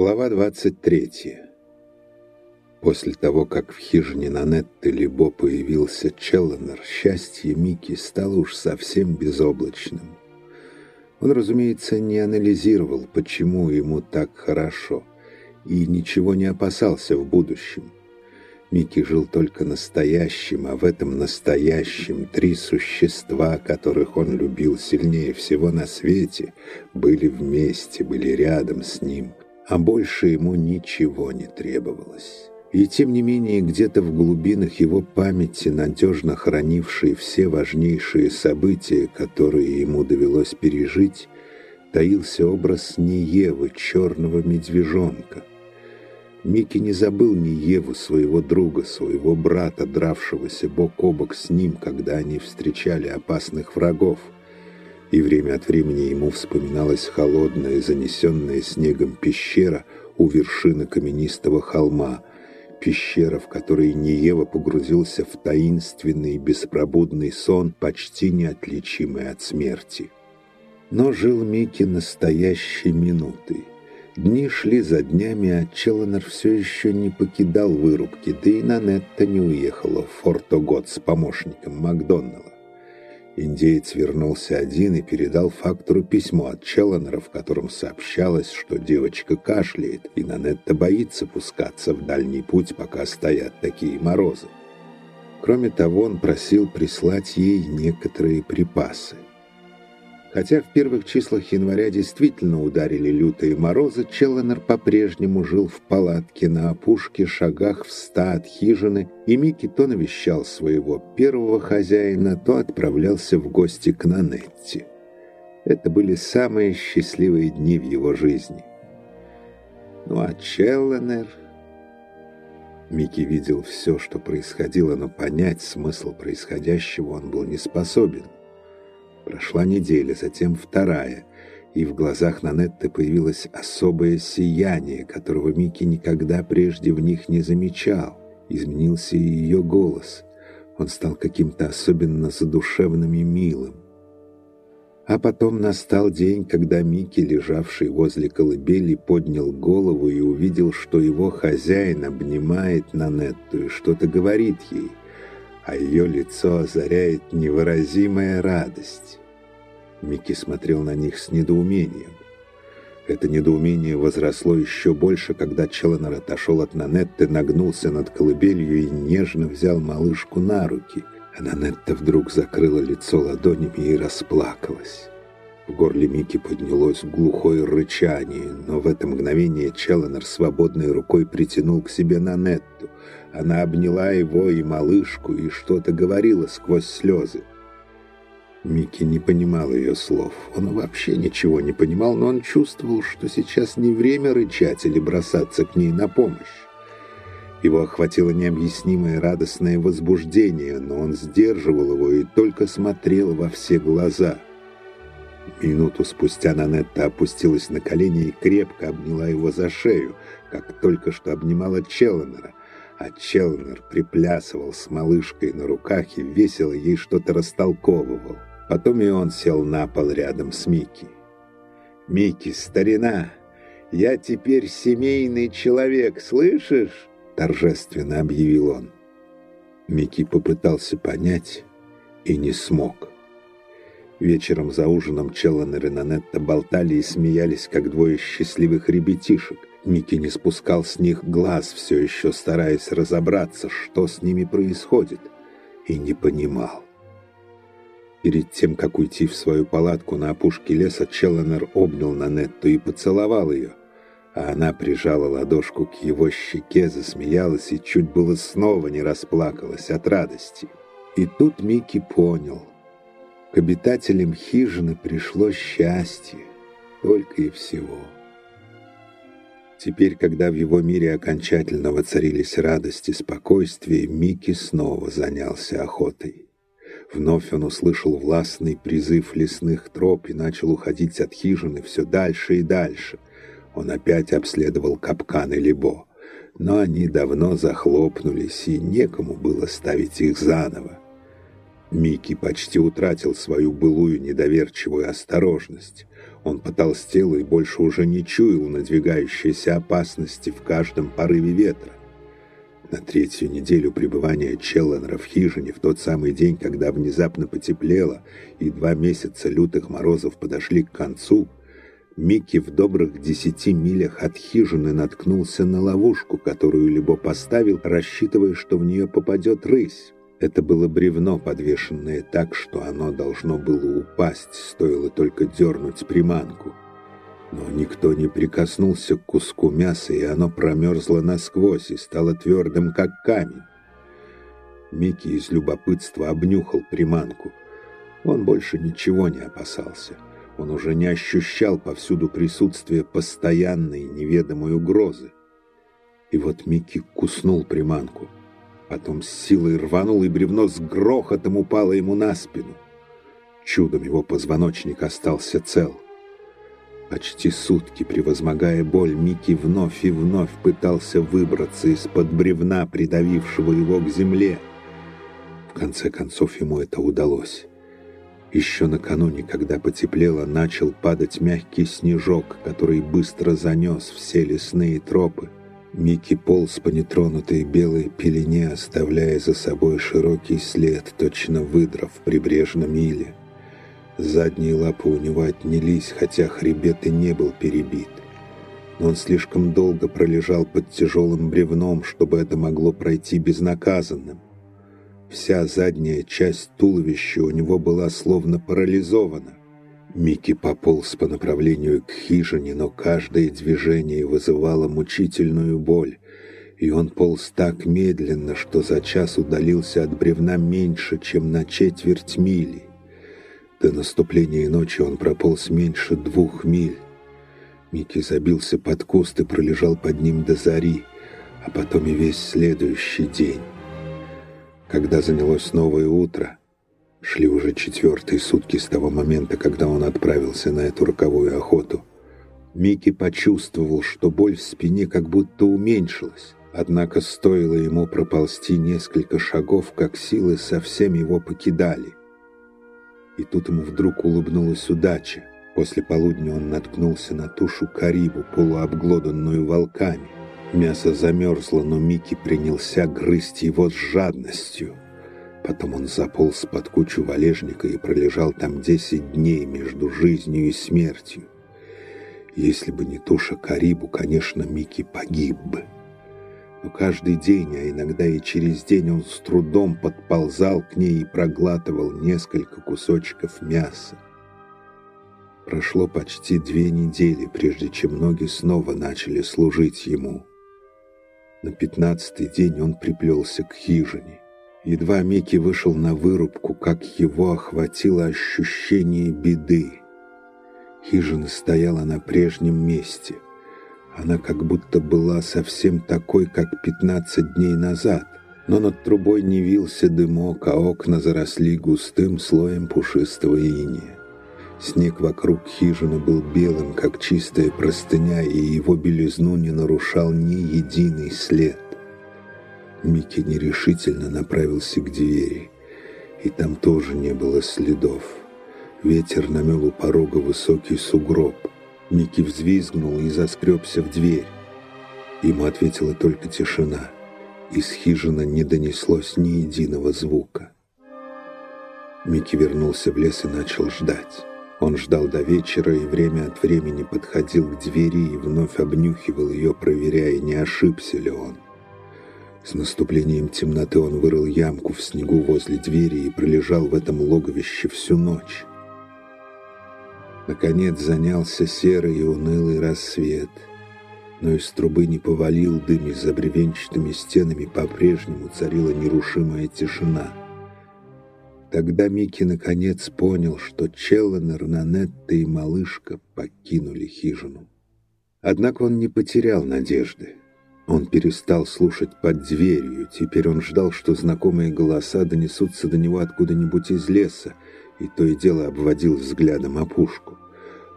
Глава 23. После того, как в хижине Нанетты Либо появился Челленер, счастье Мики стало уж совсем безоблачным. Он, разумеется, не анализировал, почему ему так хорошо, и ничего не опасался в будущем. Микки жил только настоящим, а в этом настоящем три существа, которых он любил сильнее всего на свете, были вместе, были рядом с ним, а больше ему ничего не требовалось. И тем не менее, где-то в глубинах его памяти, надежно хранившие все важнейшие события, которые ему довелось пережить, таился образ Ниевы, черного медвежонка — Микки не забыл ни Еву, своего друга, своего брата, дравшегося бок о бок с ним, когда они встречали опасных врагов. И время от времени ему вспоминалась холодная, занесенная снегом пещера у вершины каменистого холма, пещера, в которой Ниева погрузился в таинственный беспробудный сон, почти неотличимый от смерти. Но жил Микки настоящей минутой. Дни шли за днями, а Челленер все еще не покидал вырубки, да и Нанетта не уехала в Фортогод с помощником Макдоналла. Индеец вернулся один и передал фактору письмо от Челленера, в котором сообщалось, что девочка кашляет, и Нанетта боится пускаться в дальний путь, пока стоят такие морозы. Кроме того, он просил прислать ей некоторые припасы. Хотя в первых числах января действительно ударили лютые морозы, Челленер по-прежнему жил в палатке на опушке, шагах в ста от хижины, и Микки то навещал своего первого хозяина, то отправлялся в гости к Нанетте. Это были самые счастливые дни в его жизни. Ну а Челленер... Микки видел все, что происходило, но понять смысл происходящего он был не способен. Прошла неделя, затем вторая, и в глазах Нанетты появилось особое сияние, которого Микки никогда прежде в них не замечал. Изменился и ее голос. Он стал каким-то особенно задушевным и милым. А потом настал день, когда Микки, лежавший возле колыбели, поднял голову и увидел, что его хозяин обнимает Нанетту и что-то говорит ей – а ее лицо озаряет невыразимая радость. Микки смотрел на них с недоумением. Это недоумение возросло еще больше, когда Челленер отошел от Нанетты, нагнулся над колыбелью и нежно взял малышку на руки. А Нанетта вдруг закрыла лицо ладонями и расплакалась. В горле Микки поднялось глухое рычание, но в это мгновение Челленер свободной рукой притянул к себе Нанетту. Она обняла его и малышку и что-то говорила сквозь слезы. Микки не понимал ее слов. Он вообще ничего не понимал, но он чувствовал, что сейчас не время рычать или бросаться к ней на помощь. Его охватило необъяснимое радостное возбуждение, но он сдерживал его и только смотрел во все глаза. Минуту спустя Нанетта опустилась на колени и крепко обняла его за шею, как только что обнимала Челленера а Челнер приплясывал с малышкой на руках и весело ей что-то растолковывал. Потом и он сел на пол рядом с Микки. «Микки, старина, я теперь семейный человек, слышишь?» торжественно объявил он. Микки попытался понять и не смог. Вечером за ужином Челленер и Нанетта болтали и смеялись, как двое счастливых ребятишек. Микки не спускал с них глаз, все еще стараясь разобраться, что с ними происходит, и не понимал. Перед тем, как уйти в свою палатку на опушке леса, Челленер обнял Нанетту и поцеловал ее, а она прижала ладошку к его щеке, засмеялась и чуть было снова не расплакалась от радости. И тут Микки понял. К обитателям хижины пришло счастье, только и всего. Теперь, когда в его мире окончательно воцарились радость и спокойствие, Микки снова занялся охотой. Вновь он услышал властный призыв лесных троп и начал уходить от хижины все дальше и дальше. Он опять обследовал капканы Либо, но они давно захлопнулись, и некому было ставить их заново. Микки почти утратил свою былую недоверчивую осторожность. Он потолстел и больше уже не чуял надвигающейся опасности в каждом порыве ветра. На третью неделю пребывания Челленера в хижине, в тот самый день, когда внезапно потеплело и два месяца лютых морозов подошли к концу, Микки в добрых десяти милях от хижины наткнулся на ловушку, которую Либо поставил, рассчитывая, что в нее попадет рысь. Это было бревно, подвешенное так, что оно должно было упасть, стоило только дернуть приманку. Но никто не прикоснулся к куску мяса, и оно промерзло насквозь и стало твердым, как камень. Микки из любопытства обнюхал приманку. Он больше ничего не опасался. Он уже не ощущал повсюду присутствие постоянной неведомой угрозы. И вот Микки куснул приманку. Потом с силой рванул, и бревно с грохотом упало ему на спину. Чудом его позвоночник остался цел. Почти сутки, превозмогая боль, Микки вновь и вновь пытался выбраться из-под бревна, придавившего его к земле. В конце концов ему это удалось. Еще накануне, когда потеплело, начал падать мягкий снежок, который быстро занес все лесные тропы. Микки полз по нетронутой белой пелене, оставляя за собой широкий след, точно выдрав в прибрежном иле. Задние лапы у него отнялись, хотя хребет и не был перебит. Но он слишком долго пролежал под тяжелым бревном, чтобы это могло пройти безнаказанным. Вся задняя часть туловища у него была словно парализована. Микки пополз по направлению к хижине, но каждое движение вызывало мучительную боль, и он полз так медленно, что за час удалился от бревна меньше, чем на четверть мили. До наступления ночи он прополз меньше двух миль. Микки забился под куст и пролежал под ним до зари, а потом и весь следующий день. Когда занялось новое утро, шли уже четвертые сутки с того момента, когда он отправился на эту роковую охоту. Микки почувствовал, что боль в спине как будто уменьшилась. Однако стоило ему проползти несколько шагов, как силы совсем его покидали. И тут ему вдруг улыбнулась удача. После полудня он наткнулся на тушу карибу, полуобглоданную волками. Мясо замерзло, но Микки принялся грызть его с жадностью. Потом он заполз под кучу валежника и пролежал там десять дней между жизнью и смертью. Если бы не туша карибу, конечно, Микки погиб бы но каждый день, а иногда и через день он с трудом подползал к ней и проглатывал несколько кусочков мяса. Прошло почти две недели, прежде чем ноги снова начали служить ему. На пятнадцатый день он приплелся к хижине. Едва Микки вышел на вырубку, как его охватило ощущение беды. Хижина стояла на прежнем месте — она как будто была совсем такой, как 15 дней назад. Но над трубой не вился дымок, а окна заросли густым слоем пушистого иния. Снег вокруг хижины был белым, как чистая простыня, и его белизну не нарушал ни единый след. Микки нерешительно направился к двери, и там тоже не было следов. Ветер намел у порога высокий сугроб — Микки взвизгнул и заскребся в дверь. Ему ответила только тишина. Из хижины не донеслось ни единого звука. Микки вернулся в лес и начал ждать. Он ждал до вечера и время от времени подходил к двери и вновь обнюхивал ее, проверяя, не ошибся ли он. С наступлением темноты он вырыл ямку в снегу возле двери и пролежал в этом логовище всю ночь. Наконец занялся серый и унылый рассвет, но из трубы не повалил дым, и за бревенчатыми стенами по-прежнему царила нерушимая тишина. Тогда Микки наконец понял, что Челленер, Нанетта и малышка покинули хижину. Однако он не потерял надежды. Он перестал слушать под дверью. Теперь он ждал, что знакомые голоса донесутся до него откуда-нибудь из леса, и то и дело обводил взглядом опушку.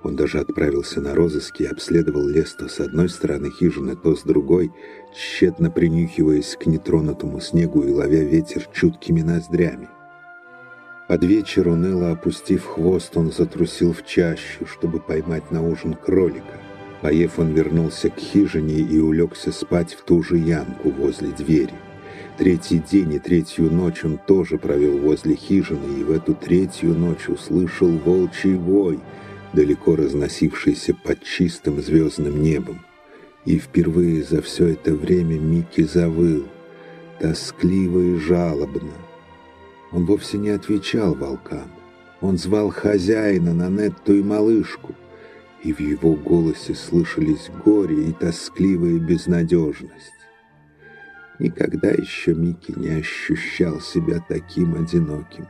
Он даже отправился на розыски и обследовал лес то с одной стороны хижины, то с другой, тщетно принюхиваясь к нетронутому снегу и ловя ветер чуткими ноздрями. Под вечер, уныло опустив хвост, он затрусил в чащу, чтобы поймать на ужин кролика. Поев, он вернулся к хижине и улегся спать в ту же ямку возле двери. Третий день и третью ночь он тоже провел возле хижины, и в эту третью ночь услышал волчий вой, далеко разносившийся под чистым звездным небом. И впервые за все это время Микки завыл, тоскливо и жалобно. Он вовсе не отвечал волкам. Он звал хозяина на Нетту и малышку, и в его голосе слышались горе и тоскливая безнадежность. Никогда еще Микки не ощущал себя таким одиноким.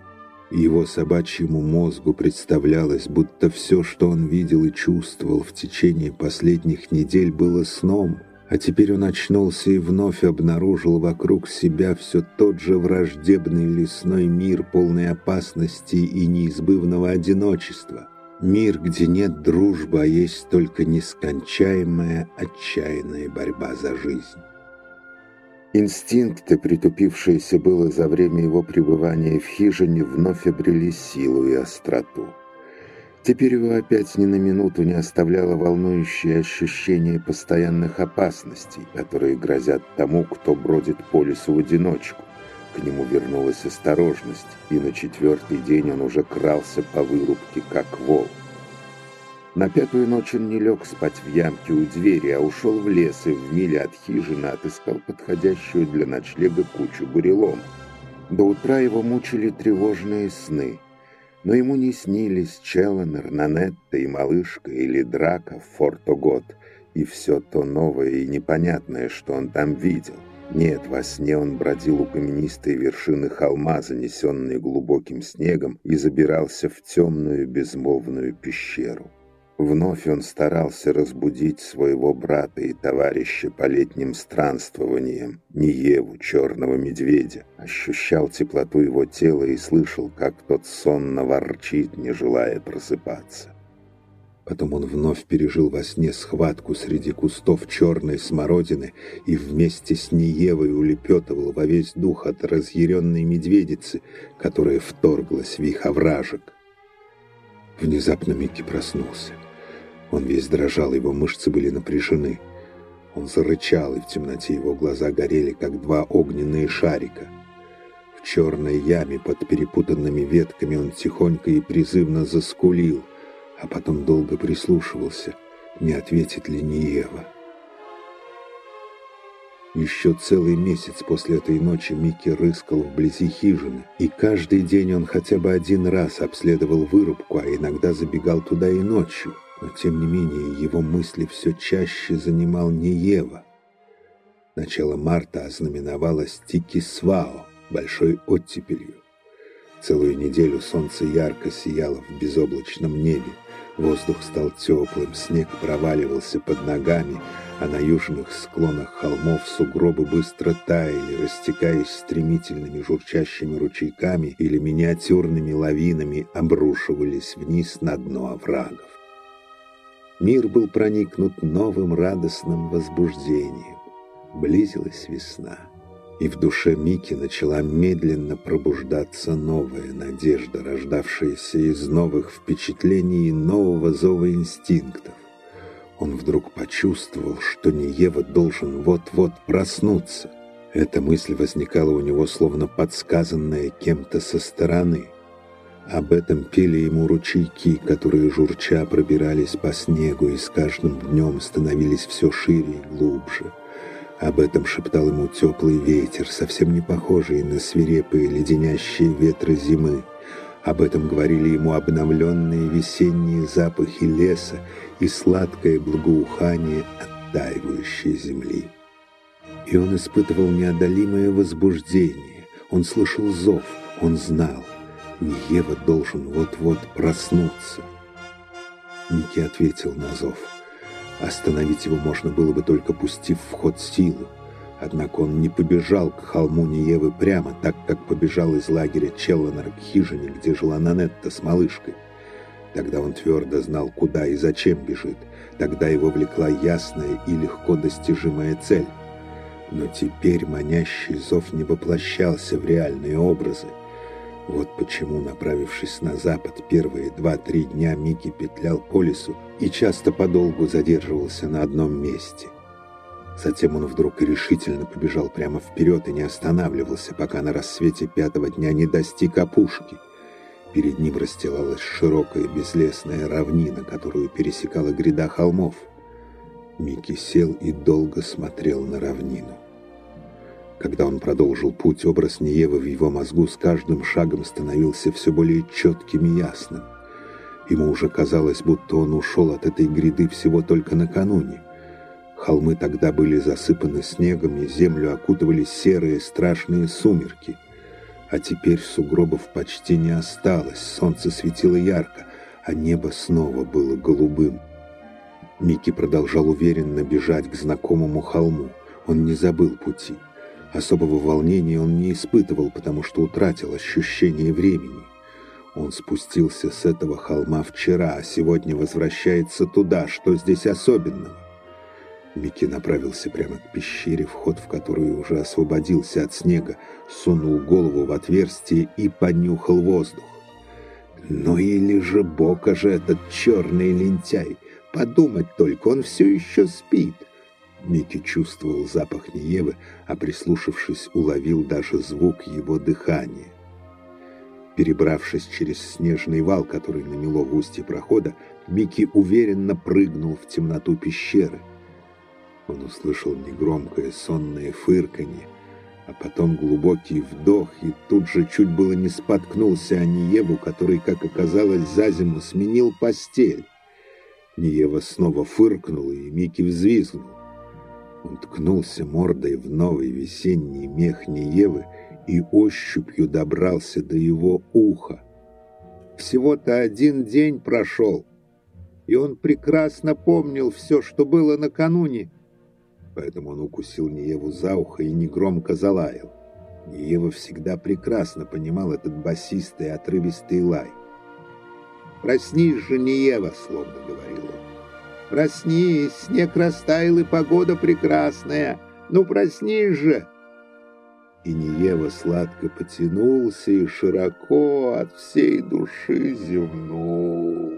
Его собачьему мозгу представлялось, будто все, что он видел и чувствовал в течение последних недель, было сном, а теперь он очнулся и вновь обнаружил вокруг себя все тот же враждебный лесной мир, полный опасности и неизбывного одиночества. Мир, где нет дружбы, а есть только нескончаемая отчаянная борьба за жизнь. Инстинкты, притупившиеся было за время его пребывания в хижине, вновь обрели силу и остроту. Теперь его опять ни на минуту не оставляло волнующее ощущение постоянных опасностей, которые грозят тому, кто бродит по лесу в одиночку. К нему вернулась осторожность, и на четвертый день он уже крался по вырубке, как волк. На пятую ночь он не лег спать в ямке у двери, а ушел в лес и в миле от хижины отыскал подходящую для ночлега кучу бурелом. До утра его мучили тревожные сны, но ему не снились Челленер, Нанетта и малышка или драка в Фортогот и все то новое и непонятное, что он там видел. Нет, во сне он бродил у каменистой вершины холма, занесенной глубоким снегом, и забирался в темную безмолвную пещеру. Вновь он старался разбудить своего брата и товарища по летним странствованиям, Ниеву, черного медведя, ощущал теплоту его тела и слышал, как тот сонно ворчит, не желая просыпаться. Потом он вновь пережил во сне схватку среди кустов черной смородины и вместе с Ниевой улепетывал во весь дух от разъяренной медведицы, которая вторглась в их овражек. Внезапно Микки проснулся. Он весь дрожал, его мышцы были напряжены. Он зарычал, и в темноте его глаза горели, как два огненные шарика. В черной яме под перепутанными ветками он тихонько и призывно заскулил, а потом долго прислушивался, не ответит ли Ниева. Еще целый месяц после этой ночи Микки рыскал вблизи хижины, и каждый день он хотя бы один раз обследовал вырубку, а иногда забегал туда и ночью но тем не менее его мысли все чаще занимал не Ева. Начало марта ознаменовалось Тики-Свао, большой оттепелью. Целую неделю солнце ярко сияло в безоблачном небе, воздух стал теплым, снег проваливался под ногами, а на южных склонах холмов сугробы быстро таяли, растекаясь стремительными журчащими ручейками или миниатюрными лавинами обрушивались вниз на дно оврагов. Мир был проникнут новым радостным возбуждением. Близилась весна, и в душе Мики начала медленно пробуждаться новая надежда, рождавшаяся из новых впечатлений и нового зова инстинктов. Он вдруг почувствовал, что Неева должен вот-вот проснуться. Эта мысль возникала у него словно подсказанная кем-то со стороны – об этом пели ему ручейки, которые журча пробирались по снегу и с каждым днем становились все шире и глубже. Об этом шептал ему теплый ветер, совсем не похожий на свирепые леденящие ветры зимы. Об этом говорили ему обновленные весенние запахи леса и сладкое благоухание оттаивающей земли. И он испытывал неодолимое возбуждение. Он слышал зов, он знал. Ева должен вот-вот проснуться. Ники ответил на зов. Остановить его можно было бы только пустив в ход силу. Однако он не побежал к холму Ниевы прямо, так как побежал из лагеря Челленера к хижине, где жила Нанетта с малышкой. Тогда он твердо знал, куда и зачем бежит. Тогда его влекла ясная и легко достижимая цель. Но теперь манящий зов не воплощался в реальные образы. Вот почему, направившись на запад, первые два-три дня Микки петлял по лесу и часто подолгу задерживался на одном месте. Затем он вдруг решительно побежал прямо вперед и не останавливался, пока на рассвете пятого дня не достиг опушки. Перед ним расстилалась широкая безлесная равнина, которую пересекала гряда холмов. Микки сел и долго смотрел на равнину. Когда он продолжил путь, образ Ниевы в его мозгу с каждым шагом становился все более четким и ясным. Ему уже казалось, будто он ушел от этой гряды всего только накануне. Холмы тогда были засыпаны снегом, и землю окутывали серые страшные сумерки. А теперь сугробов почти не осталось, солнце светило ярко, а небо снова было голубым. Микки продолжал уверенно бежать к знакомому холму. Он не забыл пути. Особого волнения он не испытывал, потому что утратил ощущение времени. Он спустился с этого холма вчера, а сегодня возвращается туда. Что здесь особенного? Микки направился прямо к пещере, вход в которую уже освободился от снега, сунул голову в отверстие и понюхал воздух. «Ну или же Бока же этот черный лентяй! Подумать только, он все еще спит!» Микки чувствовал запах Ниевы, а прислушавшись, уловил даже звук его дыхания. Перебравшись через снежный вал, который намело в устье прохода, Микки уверенно прыгнул в темноту пещеры. Он услышал негромкое сонное фырканье, а потом глубокий вдох, и тут же чуть было не споткнулся о Ниеву, который, как оказалось, за зиму сменил постель. Ниева снова фыркнула, и Микки взвизгнул. Он ткнулся мордой в новый весенний мех Ниевы и ощупью добрался до его уха. Всего-то один день прошел, и он прекрасно помнил все, что было накануне. Поэтому он укусил Ниеву за ухо и негромко залаял. Ниева всегда прекрасно понимал этот басистый отрывистый лай. «Проснись же, Ниева!» — словно говорил он. Проснись, снег растаял и погода прекрасная. Ну, проснись же!» И Ниева сладко потянулся и широко от всей души зевнул.